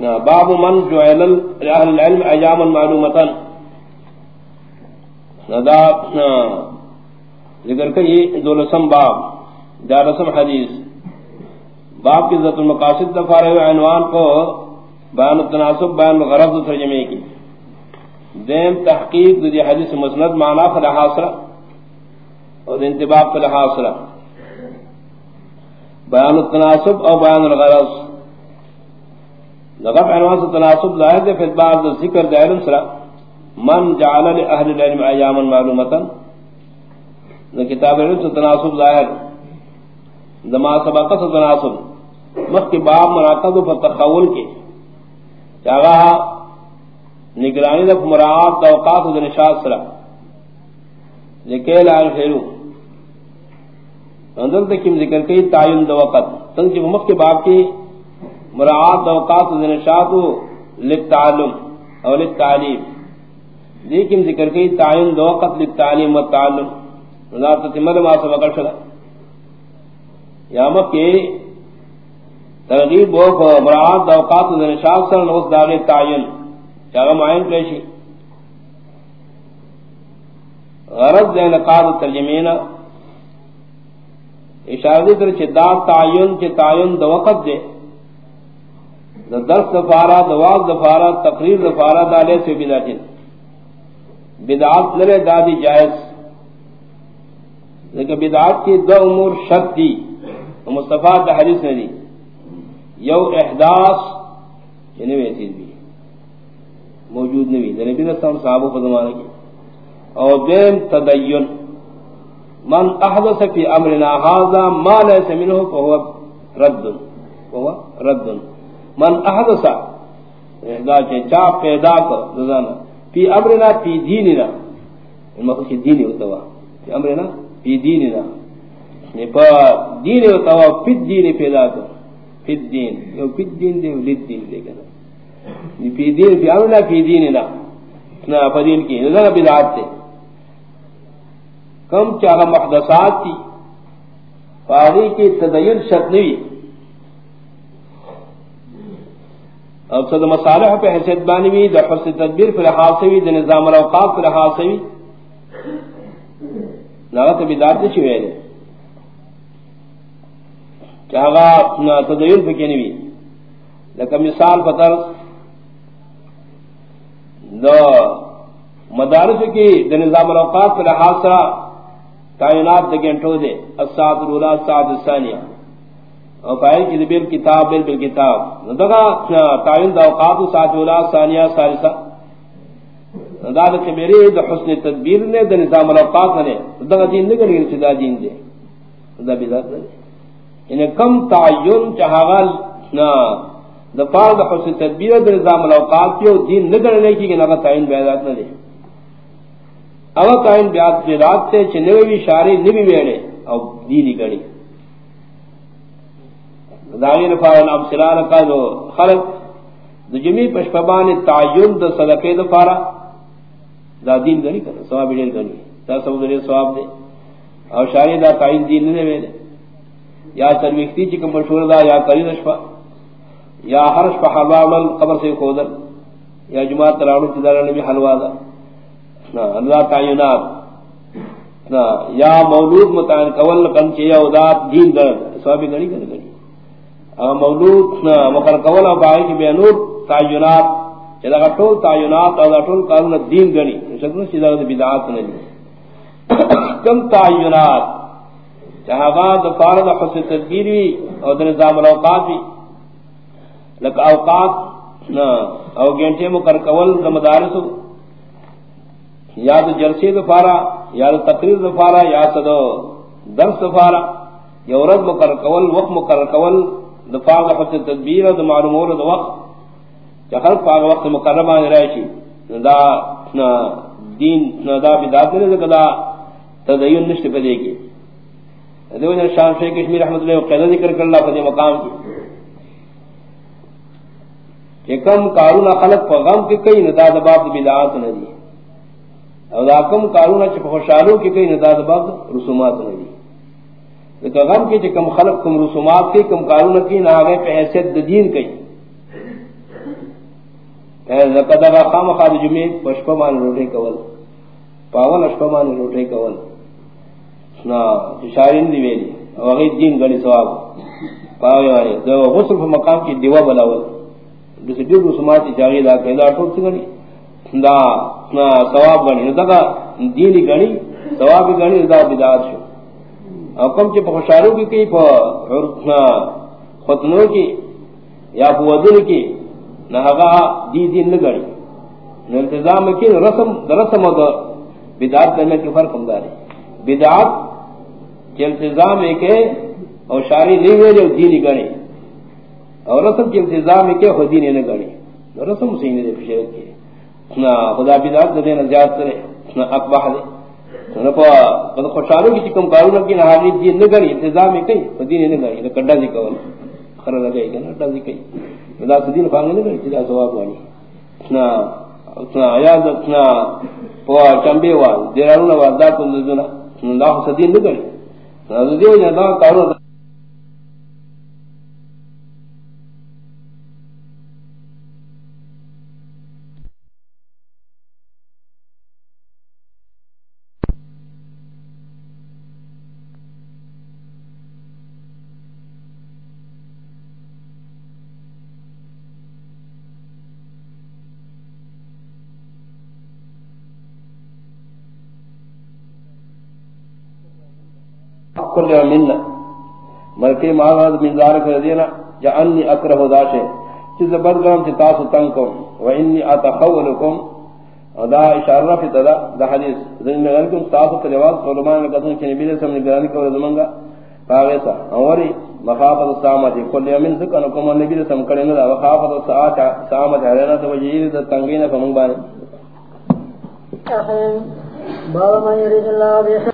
باب من جعل اهل العلم اياما معلومه ندا ذکر کئی دو لسم باب، دا رسم حدیث. باب کی ذات المقاصد دفار عنوان کو بیان التناسب، بیان غرض ترجمے کی. دیم تحقیق دی حدیث مسند، معنی فلحاصرہ اور انتباب فلحاصرہ بیان التناسب اور بیان الغرض. لغت عنوان سے تناسب ظاہر دے فی بعض ذکر دے علم سرا۔ من جعل لأهل العلم ایاما معلومتا، نہ کتاب علم سے تناسب ظاہر دما سبقہ سے تناسب۔ مخ کے باب مراقب و تخول کے چاہا نگرانی دک مراعات دوقات و دنشاد سرا۔ ذکر لائل خیرو اندر تکیم ذکر کئی تعین دو وقت سنگ جب مخ کے باب کی مراعات اوقات زنشات للتعلم او للتعلیم۔ لیکن ذکر کی تعین دو وقت للتعلیم والتعلم لا تتمد ما سبق شدا یا مکہ ترغیب و مراعات اوقات زنشات سر نغس داغی تعین۔ چاگا معین پیشی۔ غرض دین قاد ترجمین۔ اشارہ دی کر چھ تعین چھ تعین دو وقت دے۔ درس دفارا دواز دفارا تقریر دفارا دالے سے بدعتن بدعات لرے دادی جائز. لیکن بدعات کی دو امور شرط دی. مصطفیٰ دا حدیث نے دی. یو احداث یعنی وہ چیز بھی موجود نہیں بھی نبی رسول صحابہ کو زمانہ کی اور دین تدین. من احدث فی امرنا هذا ما ليس منه فهو رد. فهو رد. من احدثا یعنی دا چے چا پیدا کو زانا فی امرنا، فی دیننا. المقصود کی دینی ہوتا ہوا فی امرنا، فی دیننا. یعنی نے پا دین ہوتا ہوا فی دین پیدا کو فی دین. یو فی دین دے لید دین دے گنا یعنی فی دین، فی امرنا، فی دیننا. نا فدین کی نظر بدعات تے کم چاہا محدثات تھی فاغی کی تدین شرط نہیں اور صد مصالح پہ حیثیت بانی بھی در حسن تدبیر پر لحاظ سے بھی نظام الاوقات پر لحاظ سے بھی نغت بیدار سے چھوئے دے۔ چاہا تدیر پہ کینی بھی مثال پتر دو مدارس کی در نظام الاوقات پر لحاظ سے تعینات دے گھنٹوں دے الساعت الاولا الساعت الثانیہ او فائل کی ذبیر کتاب بل بل کتاب. دغا تعین دا اوقات ساتھ ولا ثانیہ ثالثہ دا کہ میری دا حسن تدبیر نے دا نظام الاوقات نے دغا دین نے کہ صدا دین دے دا بدعت ہے ان یعنی کم تعین چہاغل نا دا پار دا حسن تدبیر دا نظام الاوقات کیو دین نہ کرنے کی کہ نہ تعین بیعت نہ دے او تعین بیعت بیعت سے چنوی شاری نبی ویڑے او دینی گڑی داغین فارن اب کا جو خلق دو جمی پشپبان تعین دو صدقے دو فارا دا دین گنی کرنا سواب دیر گنی دا سب دنیا سواب دے۔ اور شاری دا تعین دین نے ویلے یا سرویختی چکم مشہور دا، یا کری نشفا یا حرش پا حلوہ عمل قبر سے خودر یا جماعت تلاؤنو تدار نبی حلوہ دا۔ نا، اللہ تعینات۔ یا مولود متعین کول کنچے یا ادات دین در سوابی گنی کرنا گنی مولود مقر قول او بائی کی بینور تعینات. چیزا کا ٹول تعینات او ٹول قانون دین گنی شکل چیزا کا بدعات نہیں کم تعینات. چاہاں دا فارد حسن تدبیری او دا نظام الاوقات بھی لکا اوقات نا، او گینٹے مقر قول دا مدارسو یا دا جلسی دا فارا یا دا تقریر دا فارا یا دا درس دا فارا یا رد مقر قول وقت مقر قول دفاع کا فصل تدبیر اور معلومور دو وقت جہر پاک وقت مقربہ رائشی دا دین دا بدات نے دا تدین نشت پدے گی دیو جن شان شیخ کشمیر رحمۃ اللہ قیدہ ذکر کر اللہ پدے مقام کی کہ کم کارون خلق پر غم کے کئی ندا دباب بدعات نہ دی. اور دا کم کارون چ خوشالو کے کئی ندا دا دباب رسومات نہ دی. لیکن غم کی کم خلق، کم رسومات کی کم کارون کی نہ آگے پہ حیثیت دین کی زکات با خام خاد جمعے پشپمان روٹے کول پاون اشپمان روٹے کول. نا شارین دی ویلی وغی دین گلی ثواب. پاوی وانی دو غسل فی مقام کی دیوا بلاول جسے جو رسوماتی چاہی دا کہ دا ٹوٹ سی گنی دا ثواب گنی دا دا دینی گنی ثواب گنی دا بدار شو. حکم چی پا خوشارو کی کی پا خطنو کی یا پا ودن کی نہگا دی دین نگڑی انتظام کی رسم رسم دا بدعات کرنے کی فرق ہم داری بدعات کے انتظام کے اور شاری نہیں ہوئے جو دینی گڑی اور رسم کے انتظام کے خود دینی نہ گڑی رسم صحیح نہیں دے پشیرت کی نہ خدا بدعات دے نہ زیادت کرے نہ اقباح دے نہ قد خوشاروں کی چکم کارو نکی نہ حالی دین نہ گڑی انتظام کے خود دینی نہ گڑی نہ کڈا دی کول، خرا لگے گا نہ کڈا دی کئی۔ دا دین فانگ نہ کرتی دا ثواب وانی۔ اتنا اتنا آیاد اتنا پوا چمبے وال دیرانونا وال دا کن دزونا دا سدین نہ کرتی دا دیو جنا دا کارو کل مننا ملکی مہاراج من ذالک رضینا جعلنی اکرہ داشے چیز بدگام چی تاسو تنکم و انی اتخولکم. دا اشارہ فی تدا دا حدیث. ذنی نگرکم تاسو پر جواز قلمان لکتن چی نبی رسم نگرانی کور زمانگا. فاغیسا اوری مخافت السامت کل یمن سکنکم و نبی رسم کرنے دا مخافت السامت حرینا تو وجیر دا تنگین فمنگ بانے بابا من یرید اللہ